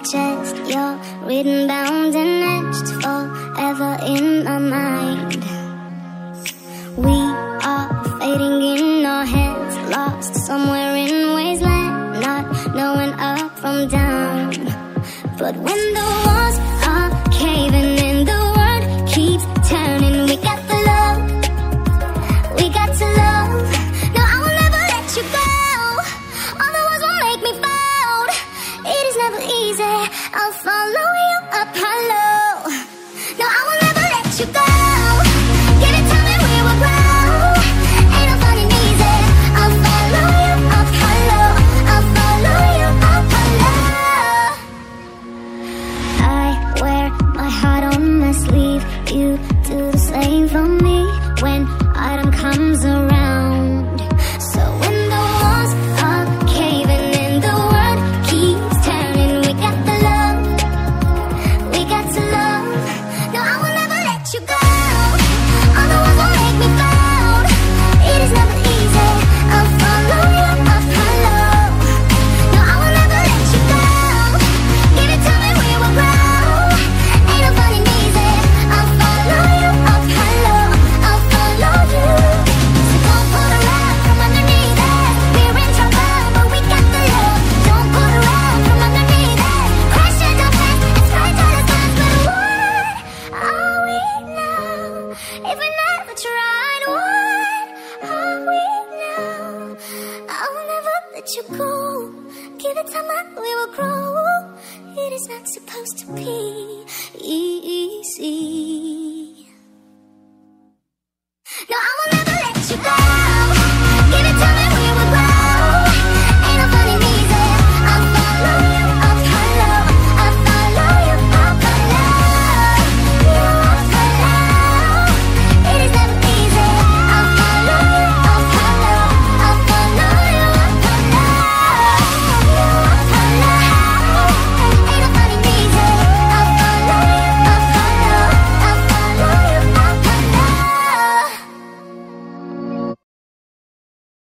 chest. You're written, bound, and etched forever in my mind. We are fading in our heads, lost somewhere in wasteland, not knowing up from down. But when the I'll follow you. No, I will never let you go. Give it time and we will grow. Ain't. I'll follow you. I'll follow you. I wear my heart on my sleeve. You do the same for me Give it time we will grow. It is not supposed to be.